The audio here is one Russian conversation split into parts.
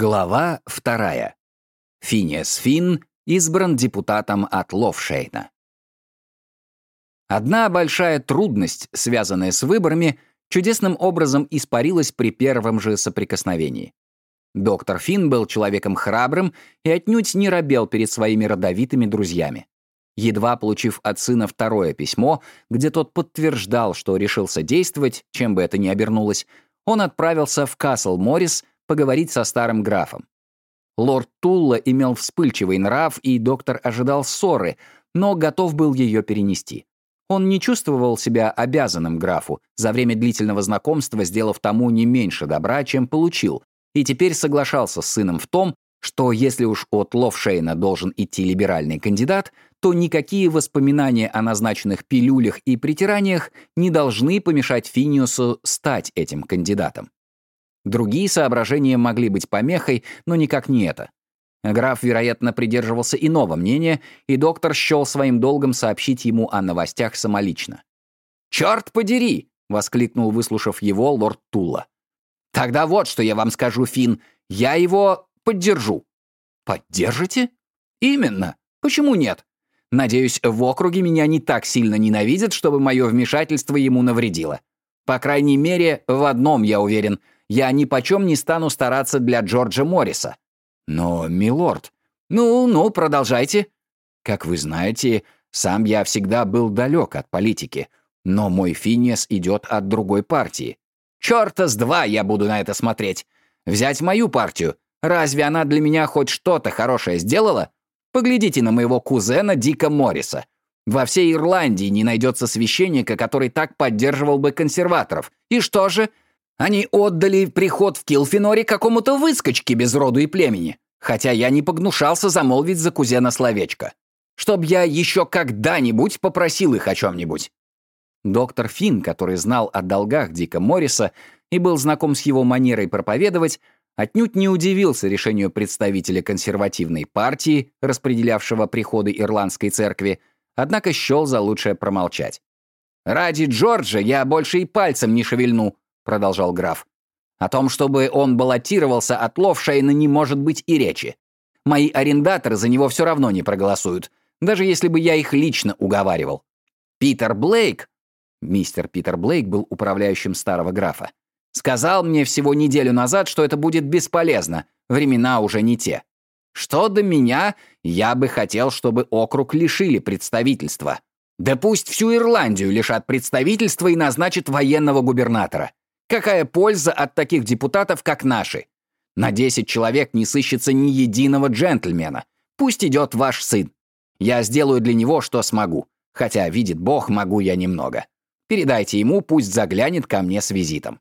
Глава вторая. Финиас Финн избран депутатом от Ловшейна. Одна большая трудность, связанная с выборами, чудесным образом испарилась при первом же соприкосновении. Доктор Финн был человеком храбрым и отнюдь не робел перед своими родовитыми друзьями. Едва получив от сына второе письмо, где тот подтверждал, что решился действовать, чем бы это ни обернулось, он отправился в Касл Моррис поговорить со старым графом. Лорд Тулла имел вспыльчивый нрав, и доктор ожидал ссоры, но готов был ее перенести. Он не чувствовал себя обязанным графу, за время длительного знакомства сделав тому не меньше добра, чем получил, и теперь соглашался с сыном в том, что если уж от Ловшейна должен идти либеральный кандидат, то никакие воспоминания о назначенных пилюлях и притираниях не должны помешать Финиусу стать этим кандидатом. Другие соображения могли быть помехой, но никак не это. Граф, вероятно, придерживался иного мнения, и доктор счел своим долгом сообщить ему о новостях самолично. «Черт подери!» — воскликнул, выслушав его, лорд Тула. «Тогда вот что я вам скажу, Финн. Я его поддержу». «Поддержите?» «Именно. Почему нет? Надеюсь, в округе меня не так сильно ненавидят, чтобы мое вмешательство ему навредило. По крайней мере, в одном я уверен — я ни почем не стану стараться для Джорджа Морриса. Но, милорд, ну-ну, продолжайте. Как вы знаете, сам я всегда был далек от политики, но мой Финиас идет от другой партии. Черта с два я буду на это смотреть. Взять мою партию. Разве она для меня хоть что-то хорошее сделала? Поглядите на моего кузена Дика Морриса. Во всей Ирландии не найдется священника, который так поддерживал бы консерваторов. И что же? Они отдали приход в Килфиноре какому-то выскочке без роду и племени, хотя я не погнушался замолвить за кузена словечко. Чтоб я еще когда-нибудь попросил их о чем-нибудь. Доктор Финн, который знал о долгах Дика Морриса и был знаком с его манерой проповедовать, отнюдь не удивился решению представителя консервативной партии, распределявшего приходы Ирландской церкви, однако счел за лучшее промолчать. «Ради Джорджа я больше и пальцем не шевельну», продолжал граф. «О том, чтобы он баллотировался от Ловшейна, не может быть и речи. Мои арендаторы за него все равно не проголосуют, даже если бы я их лично уговаривал. Питер Блейк...» Мистер Питер Блейк был управляющим старого графа. «Сказал мне всего неделю назад, что это будет бесполезно, времена уже не те. Что до меня, я бы хотел, чтобы округ лишили представительства. Да пусть всю Ирландию лишат представительства и назначат военного губернатора. Какая польза от таких депутатов, как наши? На 10 человек не сыщется ни единого джентльмена. Пусть идет ваш сын. Я сделаю для него, что смогу. Хотя, видит Бог, могу я немного. Передайте ему, пусть заглянет ко мне с визитом».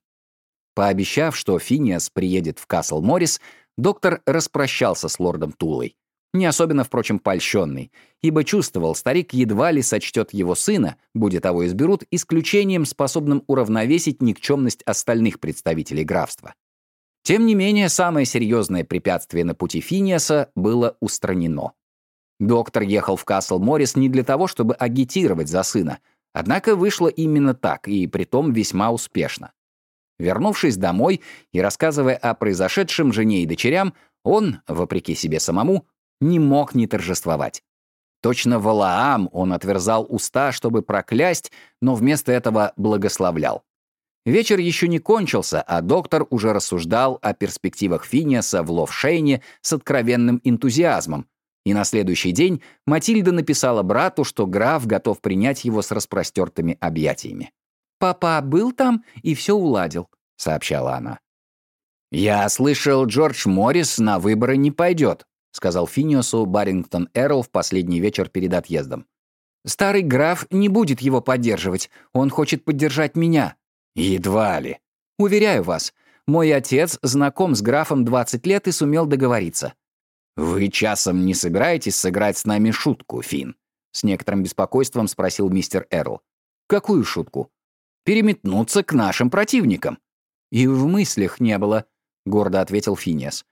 Пообещав, что Финиас приедет в Касл Моррис, доктор распрощался с лордом Тулой не особенно, впрочем, польщенный, ибо чувствовал, старик едва ли сочтет его сына, будет того изберут, исключением, способным уравновесить никчемность остальных представителей графства. Тем не менее, самое серьезное препятствие на пути Финиаса было устранено. Доктор ехал в Касл Моррис не для того, чтобы агитировать за сына, однако вышло именно так, и притом весьма успешно. Вернувшись домой и рассказывая о произошедшем жене и дочерям, он, вопреки себе самому, не мог не торжествовать. Точно Валаам он отверзал уста, чтобы проклясть, но вместо этого благословлял. Вечер еще не кончился, а доктор уже рассуждал о перспективах Финиаса в Ловшейне с откровенным энтузиазмом. И на следующий день Матильда написала брату, что граф готов принять его с распростертыми объятиями. «Папа был там и все уладил», — сообщала она. «Я слышал, Джордж Моррис на выборы не пойдет», сказал Финиосу Барингтон Эрл в последний вечер перед отъездом. «Старый граф не будет его поддерживать. Он хочет поддержать меня». «Едва ли». «Уверяю вас, мой отец знаком с графом 20 лет и сумел договориться». «Вы часом не собираетесь сыграть с нами шутку, Фин? С некоторым беспокойством спросил мистер Эрл. «Какую шутку?» «Переметнуться к нашим противникам». «И в мыслях не было», — гордо ответил Финиас.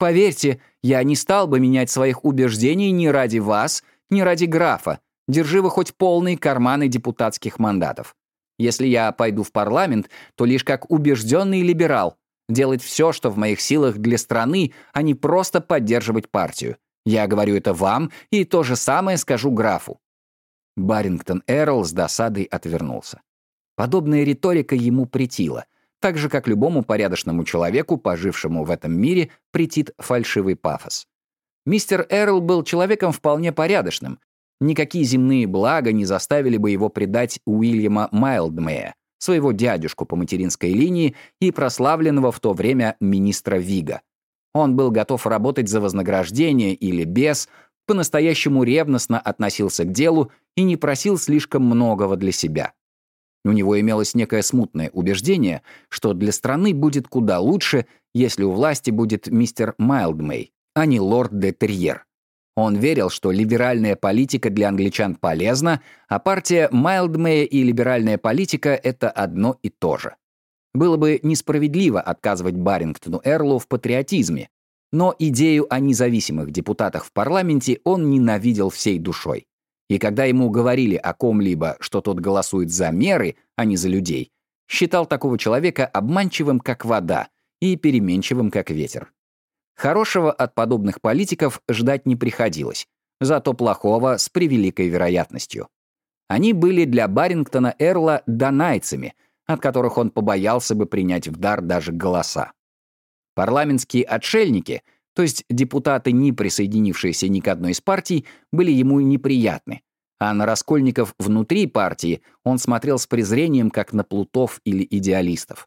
Поверьте, я не стал бы менять своих убеждений ни ради вас, ни ради графа. Держи вы хоть полные карманы депутатских мандатов. Если я пойду в парламент, то лишь как убежденный либерал. делать все, что в моих силах для страны, а не просто поддерживать партию. Я говорю это вам, и то же самое скажу графу». Барингтон Эрл с досадой отвернулся. Подобная риторика ему претила, так же, как любому порядочному человеку, пожившему в этом мире, претит фальшивый пафос. Мистер Эрл был человеком вполне порядочным. Никакие земные блага не заставили бы его предать Уильяма Майлдмея, своего дядюшку по материнской линии и прославленного в то время министра Вига. Он был готов работать за вознаграждение или без, по-настоящему ревностно относился к делу и не просил слишком многого для себя. У него имелось некое смутное убеждение, что для страны будет куда лучше, если у власти будет мистер Майлдмей, а не лорд де Терьер. Он верил, что либеральная политика для англичан полезна, а партия Майлдмея и либеральная политика — это одно и то же. Было бы несправедливо отказывать Барингтону Эрлу в патриотизме, но идею о независимых депутатах в парламенте он ненавидел всей душой. И когда ему говорили о ком-либо, что тот голосует за меры, а не за людей, считал такого человека обманчивым, как вода, и переменчивым, как ветер. Хорошего от подобных политиков ждать не приходилось, зато плохого с превеликой вероятностью. Они были для Барингтона Эрла донайцами — от которых он побоялся бы принять в дар даже голоса. Парламентские отшельники, то есть депутаты, не присоединившиеся ни к одной из партий, были ему неприятны, а на раскольников внутри партии он смотрел с презрением, как на плутов или идеалистов.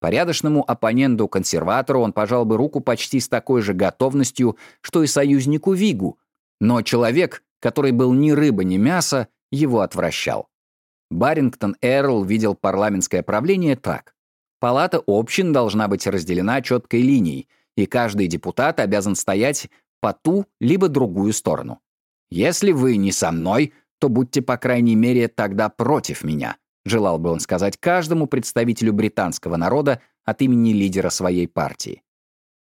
Порядочному оппоненту-консерватору он пожал бы руку почти с такой же готовностью, что и союзнику Вигу, но человек, который был ни рыба, ни мясо, его отвращал. Барингтон Эрл видел парламентское правление так. Палата общин должна быть разделена четкой линией, и каждый депутат обязан стоять по ту либо другую сторону. Если вы не со мной, то будьте, по крайней мере, тогда против меня, желал бы он сказать каждому представителю британского народа от имени лидера своей партии.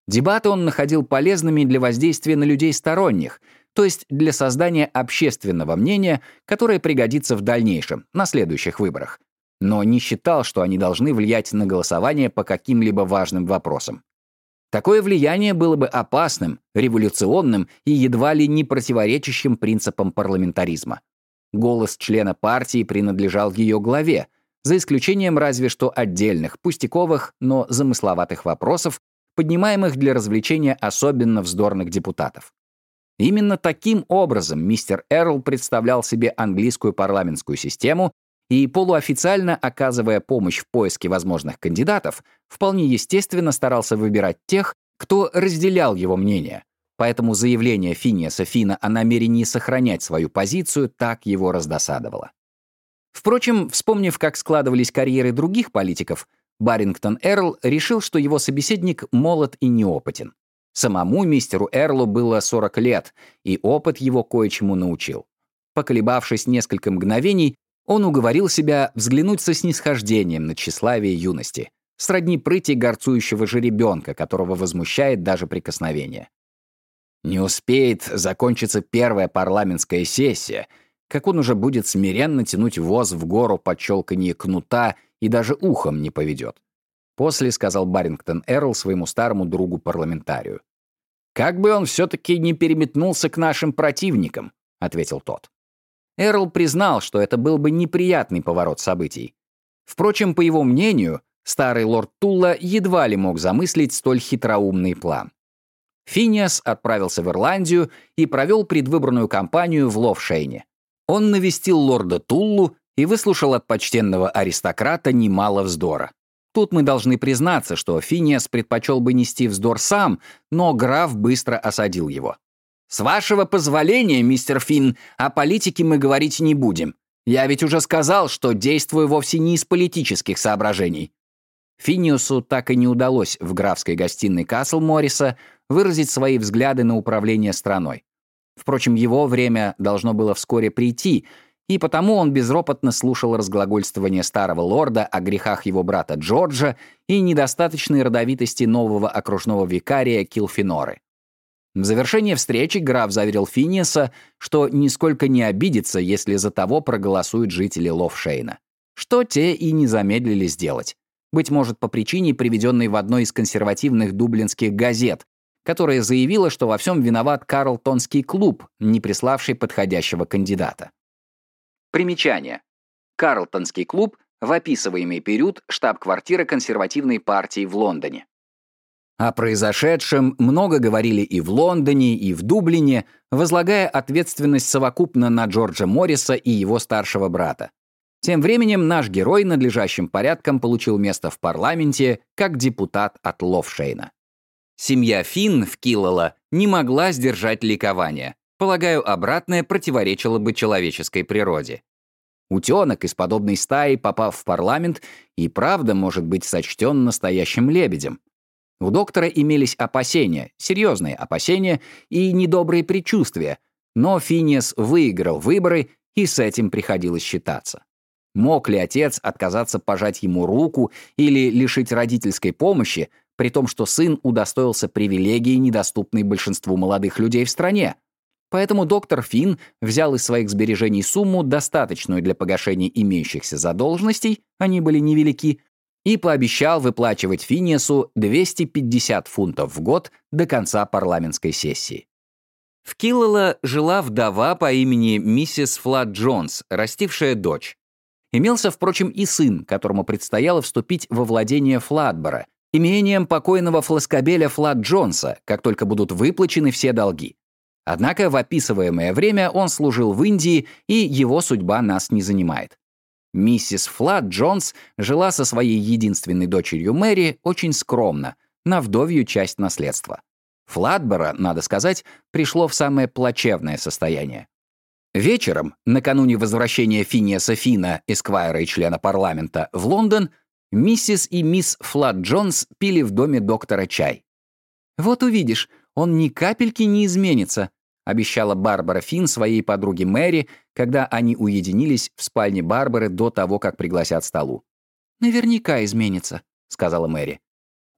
Дебаты он находил полезными для воздействия на людей сторонних, то есть для создания общественного мнения, которое пригодится в дальнейшем, на следующих выборах. Но не считал, что они должны влиять на голосование по каким-либо важным вопросам. Такое влияние было бы опасным, революционным и едва ли не противоречащим принципам парламентаризма. Голос члена партии принадлежал ее главе, за исключением разве что отдельных, пустяковых, но замысловатых вопросов, поднимаемых для развлечения особенно вздорных депутатов. Именно таким образом мистер Эрл представлял себе английскую парламентскую систему и, полуофициально оказывая помощь в поиске возможных кандидатов, вполне естественно старался выбирать тех, кто разделял его мнение. Поэтому заявление Финиаса Фина о намерении сохранять свою позицию так его раздосадовало. Впрочем, вспомнив, как складывались карьеры других политиков, Барингтон Эрл решил, что его собеседник молод и неопытен. Самому мистеру Эрлу было 40 лет, и опыт его кое-чему научил. Поколебавшись несколько мгновений, он уговорил себя взглянуть со снисхождением на тщеславие юности, сродни прыти горцующего жеребенка, которого возмущает даже прикосновение. Не успеет закончиться первая парламентская сессия, как он уже будет смиренно тянуть воз в гору под щелканье кнута и даже ухом не поведет. После сказал Барингтон Эрл своему старому другу-парламентарию. «Как бы он все-таки не переметнулся к нашим противникам», — ответил тот. Эрл признал, что это был бы неприятный поворот событий. Впрочем, по его мнению, старый лорд Тулла едва ли мог замыслить столь хитроумный план. Финиас отправился в Ирландию и провел предвыборную кампанию в Ловшейне. Он навестил лорда Туллу и выслушал от почтенного аристократа немало вздора. Тут мы должны признаться, что Финиас предпочел бы нести вздор сам, но граф быстро осадил его. «С вашего позволения, мистер Финн, о политике мы говорить не будем. Я ведь уже сказал, что действую вовсе не из политических соображений». Финиусу так и не удалось в графской гостиной Касл Морриса выразить свои взгляды на управление страной. Впрочем, его время должно было вскоре прийти, и потому он безропотно слушал разглагольствование старого лорда о грехах его брата Джорджа и недостаточной родовитости нового окружного викария Килфиноры. В завершение встречи граф заверил Финиаса, что нисколько не обидится, если за того проголосуют жители Ловшейна. Что те и не замедлили сделать. быть может, по причине, приведенной в одной из консервативных дублинских газет, которая заявила, что во всем виноват Карлтонский клуб, не приславший подходящего кандидата. Примечание. Карлтонский клуб в описываемый период штаб-квартира консервативной партии в Лондоне. О произошедшем много говорили и в Лондоне, и в Дублине, возлагая ответственность совокупно на Джорджа Морриса и его старшего брата. Тем временем наш герой надлежащим порядком получил место в парламенте как депутат от Ловшейна. Семья Финн в Киллала не могла сдержать ликования. Полагаю, обратное противоречило бы человеческой природе. Утенок из подобной стаи, попав в парламент, и правда может быть сочтен настоящим лебедем. У доктора имелись опасения, серьезные опасения и недобрые предчувствия, но Финиас выиграл выборы, и с этим приходилось считаться. Мог ли отец отказаться пожать ему руку или лишить родительской помощи, при том, что сын удостоился привилегии, недоступной большинству молодых людей в стране? Поэтому доктор Финн взял из своих сбережений сумму, достаточную для погашения имеющихся задолженностей, они были невелики, и пообещал выплачивать Финиасу 250 фунтов в год до конца парламентской сессии. В Киллала жила вдова по имени миссис Флат Джонс, растившая дочь. Имелся, впрочем, и сын, которому предстояло вступить во владение Флатбора, имением покойного фласкобеля Флат Джонса, как только будут выплачены все долги. Однако в описываемое время он служил в Индии, и его судьба нас не занимает. Миссис Флат Джонс жила со своей единственной дочерью Мэри очень скромно, на вдовью часть наследства. Флатбора, надо сказать, пришло в самое плачевное состояние. Вечером, накануне возвращения Финиаса Фина, эсквайра и члена парламента, в Лондон, миссис и мисс Флат Джонс пили в доме доктора чай. «Вот увидишь, он ни капельки не изменится», обещала Барбара Фин своей подруге Мэри, когда они уединились в спальне Барбары до того, как пригласят столу. «Наверняка изменится», — сказала Мэри.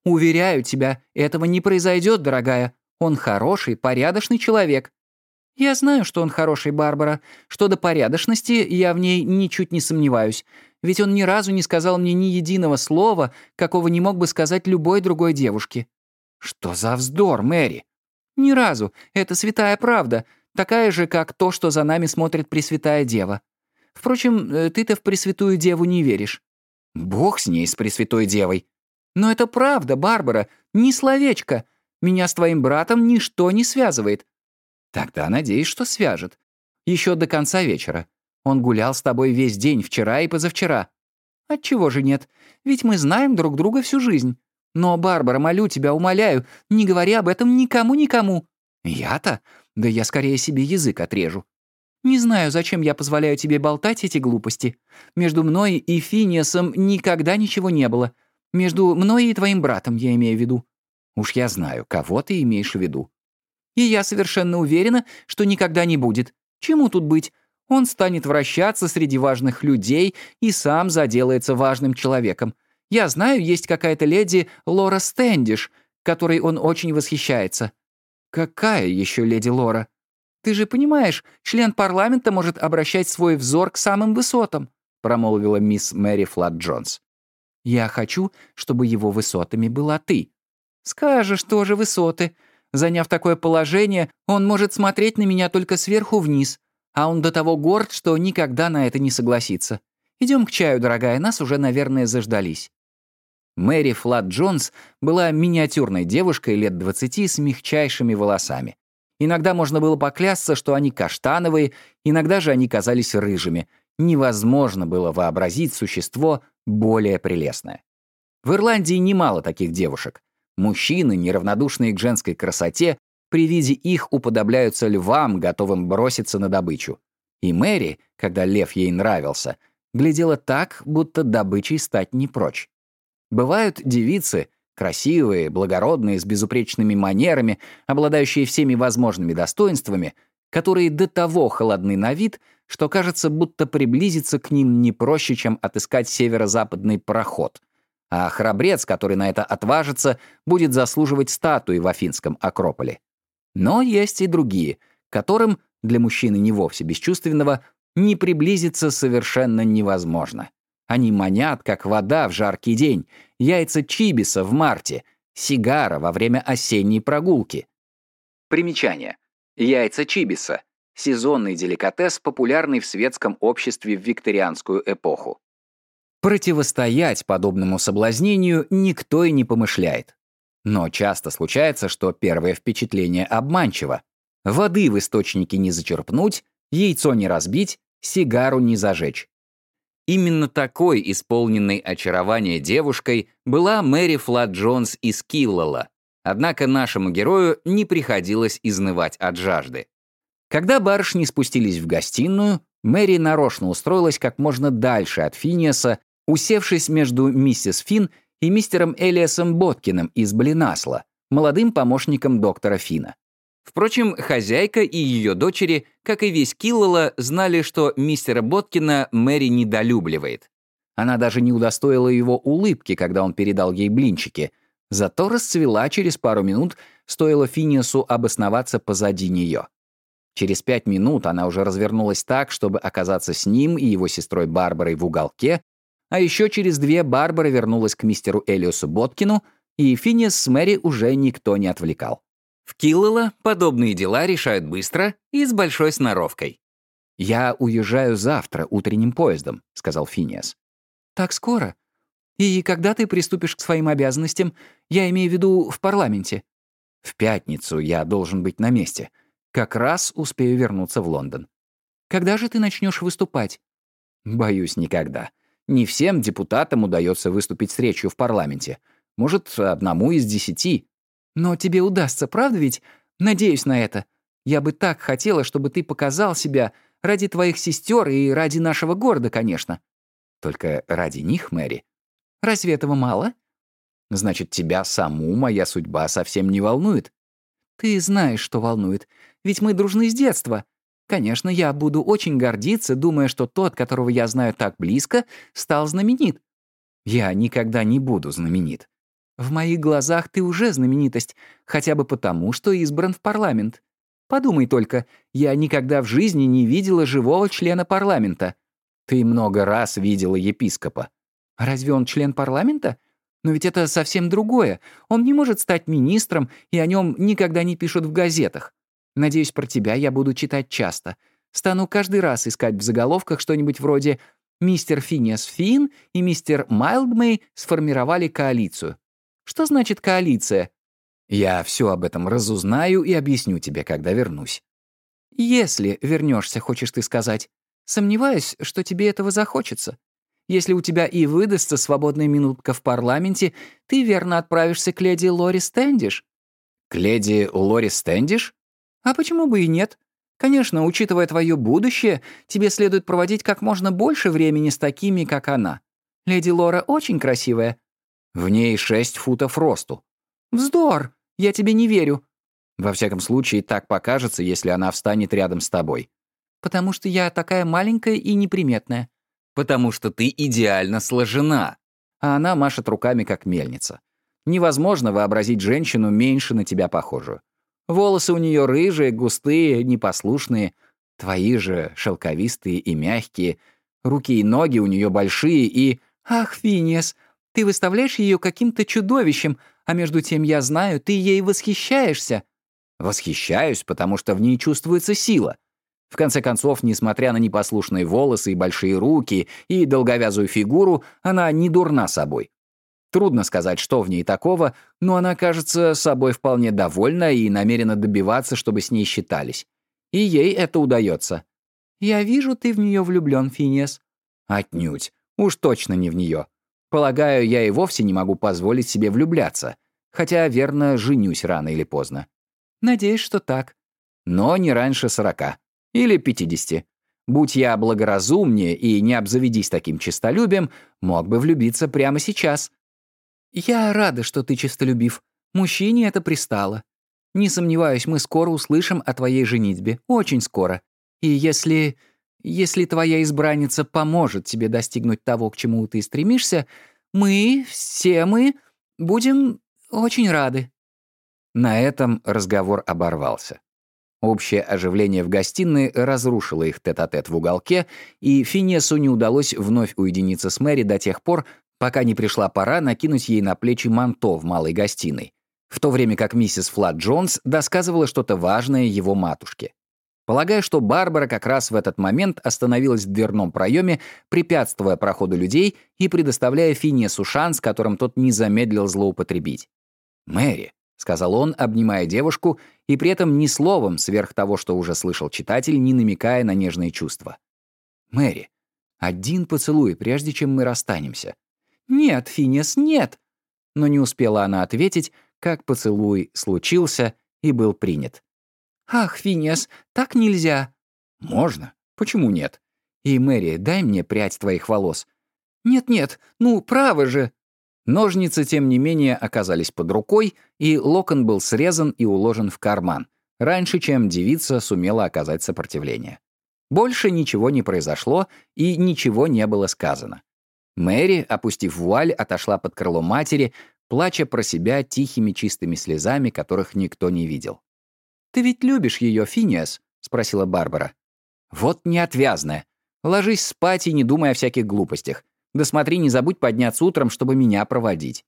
«Уверяю тебя, этого не произойдет, дорогая. Он хороший, порядочный человек. «Я знаю, что он хороший, Барбара. Что до порядочности, я в ней ничуть не сомневаюсь. Ведь он ни разу не сказал мне ни единого слова, какого не мог бы сказать любой другой девушке». «Что за вздор, Мэри?» «Ни разу. Это святая правда. Такая же, как то, что за нами смотрит Пресвятая Дева. Впрочем, э, ты-то в Пресвятую Деву не веришь». «Бог с ней, с Пресвятой Девой». «Но это правда, Барбара. Ни словечко. Меня с твоим братом ничто не связывает. Тогда надеюсь, что свяжет. Еще до конца вечера. Он гулял с тобой весь день, вчера и позавчера. Отчего же нет? Ведь мы знаем друг друга всю жизнь. Но, Барбара, молю тебя, умоляю, не говори об этом никому-никому. Я-то? Да я скорее себе язык отрежу. Не знаю, зачем я позволяю тебе болтать эти глупости. Между мной и Финиасом никогда ничего не было. Между мной и твоим братом, я имею в виду. Уж я знаю, кого ты имеешь в виду. И я совершенно уверена, что никогда не будет. Чему тут быть? Он станет вращаться среди важных людей и сам заделается важным человеком. Я знаю, есть какая-то леди Лора Стэндиш, которой он очень восхищается. Какая еще леди Лора? Ты же понимаешь, член парламента может обращать свой взор к самым высотам, промолвила мисс Мэри Флат Джонс. Я хочу, чтобы его высотами была ты. Скажешь тоже высоты. Заняв такое положение, он может смотреть на меня только сверху вниз, а он до того горд, что никогда на это не согласится. Идем к чаю, дорогая, нас уже, наверное, заждались». Мэри Флат Джонс была миниатюрной девушкой лет 20 с мягчайшими волосами. Иногда можно было поклясться, что они каштановые, иногда же они казались рыжими. Невозможно было вообразить существо более прелестное. В Ирландии немало таких девушек. Мужчины, неравнодушные к женской красоте, при виде их уподобляются львам, готовым броситься на добычу. И Мэри, когда лев ей нравился, глядела так, будто добычей стать не прочь. Бывают девицы, красивые, благородные, с безупречными манерами, обладающие всеми возможными достоинствами, которые до того холодны на вид, что кажется, будто приблизиться к ним не проще, чем отыскать северо-западный проход — а храбрец, который на это отважится, будет заслуживать статуи в Афинском Акрополе. Но есть и другие, которым, для мужчины не вовсе бесчувственного, не приблизиться совершенно невозможно. Они манят, как вода в жаркий день, яйца чибиса в марте, сигара во время осенней прогулки. Примечание. Яйца чибиса — сезонный деликатес, популярный в светском обществе в викторианскую эпоху. Противостоять подобному соблазнению никто и не помышляет. Но часто случается, что первое впечатление обманчиво. Воды в источнике не зачерпнуть, яйцо не разбить, сигару не зажечь. Именно такой, исполненной очарования девушкой, была Мэри Флат Джонс из Киллала. Однако нашему герою не приходилось изнывать от жажды. Когда барышни спустились в гостиную, Мэри нарочно устроилась как можно дальше от Финиаса, усевшись между миссис Фин и мистером Элиасом Боткиным из Блинасла, молодым помощником доктора Фина. Впрочем, хозяйка и ее дочери, как и весь Киллала, знали, что мистера Боткина Мэри недолюбливает. Она даже не удостоила его улыбки, когда он передал ей блинчики, зато расцвела через пару минут, стоило Финиасу обосноваться позади нее. Через пять минут она уже развернулась так, чтобы оказаться с ним и его сестрой Барбарой в уголке, а еще через две Барбара вернулась к мистеру Элиосу Боткину, и Финиас с Мэри уже никто не отвлекал. В Киллала подобные дела решают быстро и с большой сноровкой. «Я уезжаю завтра утренним поездом», — сказал Финиас. «Так скоро? И когда ты приступишь к своим обязанностям, я имею в виду в парламенте?» «В пятницу я должен быть на месте. Как раз успею вернуться в Лондон». «Когда же ты начнешь выступать?» «Боюсь, никогда. Не всем депутатам удается выступить с речью в парламенте. Может, одному из десяти. Но тебе удастся, правда ведь? Надеюсь на это. Я бы так хотела, чтобы ты показал себя ради твоих сестер и ради нашего города, конечно. Только ради них, Мэри. Разве этого мало? Значит, тебя саму моя судьба совсем не волнует? Ты знаешь, что волнует. Ведь мы дружны с детства. Конечно, я буду очень гордиться, думая, что тот, которого я знаю так близко, стал знаменит. Я никогда не буду знаменит. В моих глазах ты уже знаменитость, хотя бы потому, что избран в парламент. Подумай только, я никогда в жизни не видела живого члена парламента. Ты много раз видела епископа. Разве он член парламента? Но ведь это совсем другое. Он не может стать министром, и о нем никогда не пишут в газетах. Надеюсь, про тебя я буду читать часто. Стану каждый раз искать в заголовках что-нибудь вроде «Мистер Финиас Фин и мистер Майлдмей сформировали коалицию». Что значит коалиция? Я все об этом разузнаю и объясню тебе, когда вернусь. Если вернешься, хочешь ты сказать. Сомневаюсь, что тебе этого захочется. Если у тебя и выдастся свободная минутка в парламенте, ты верно отправишься к леди Лори Стэндиш. К леди Лори Стэндиш? А почему бы и нет? Конечно, учитывая твое будущее, тебе следует проводить как можно больше времени с такими, как она. Леди Лора очень красивая, в ней шесть футов росту. Вздор! Я тебе не верю. Во всяком случае, так покажется, если она встанет рядом с тобой. Потому что я такая маленькая и неприметная. Потому что ты идеально сложена. А она машет руками, как мельница. Невозможно вообразить женщину меньше на тебя похожую. Волосы у нее рыжие, густые, непослушные. Твои же шелковистые и мягкие. Руки и ноги у нее большие и... Ах, Финиас, ты выставляешь ее каким-то чудовищем, а между тем я знаю, ты ей восхищаешься». «Восхищаюсь, потому что в ней чувствуется сила. В конце концов, несмотря на непослушные волосы и большие руки и долговязую фигуру, она не дурна собой. Трудно сказать, что в ней такого, но она кажется собой вполне довольна и намерена добиваться, чтобы с ней считались. И ей это удается. «Я вижу, ты в нее влюблен, Финиас». «Отнюдь. Уж точно не в нее. Полагаю, я и вовсе не могу позволить себе влюбляться, хотя, верно, женюсь рано или поздно. Надеюсь, что так. Но не раньше сорока. Или пятидесяти. Будь я благоразумнее и не обзаведись таким честолюбием, мог бы влюбиться прямо сейчас. Я рада, что ты честолюбив. Мужчине это пристало. Не сомневаюсь, мы скоро услышим о твоей женитьбе. Очень скоро. И если... Если твоя избранница поможет тебе достигнуть того, к чему ты стремишься, мы, все мы, будем очень рады». На этом разговор оборвался. Общее оживление в гостиной разрушило их тет-а-тет -тет в уголке, и Финесу не удалось вновь уединиться с Мэри до тех пор, пока не пришла пора накинуть ей на плечи манто в малой гостиной, в то время как миссис Флат Джонс досказывала что-то важное его матушке. Полагая, что Барбара как раз в этот момент остановилась в дверном проеме, препятствуя проходу людей и предоставляя Финесу шанс, которым тот не замедлил злоупотребить. «Мэри», — сказал он, обнимая девушку, и при этом ни словом, сверх того, что уже слышал читатель, не намекая на нежные чувства. «Мэри, один поцелуй, прежде чем мы расстанемся». «Нет, Финес, нет!» Но не успела она ответить, как поцелуй случился и был принят. «Ах, Финес, так нельзя!» «Можно. Почему нет? И, Мэри, дай мне прядь твоих волос». «Нет-нет, ну, право же!» Ножницы, тем не менее, оказались под рукой, и локон был срезан и уложен в карман, раньше, чем девица сумела оказать сопротивление. Больше ничего не произошло, и ничего не было сказано. Мэри, опустив вуаль, отошла под крыло матери, плача про себя тихими чистыми слезами, которых никто не видел. «Ты ведь любишь ее, Финиас?» — спросила Барбара. «Вот неотвязная. Ложись спать и не думай о всяких глупостях. Да смотри, не забудь подняться утром, чтобы меня проводить».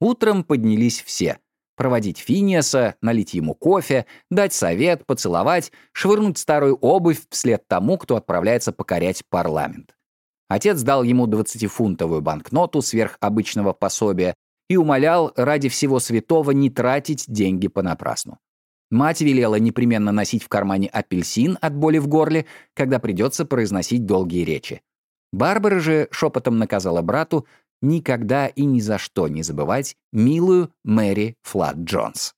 Утром поднялись все. Проводить Финиаса, налить ему кофе, дать совет, поцеловать, швырнуть старую обувь вслед тому, кто отправляется покорять парламент. Отец дал ему 20-фунтовую банкноту сверх обычного пособия и умолял ради всего святого не тратить деньги понапрасну. Мать велела непременно носить в кармане апельсин от боли в горле, когда придется произносить долгие речи. Барбара же шепотом наказала брату никогда и ни за что не забывать милую Мэри Флат Джонс.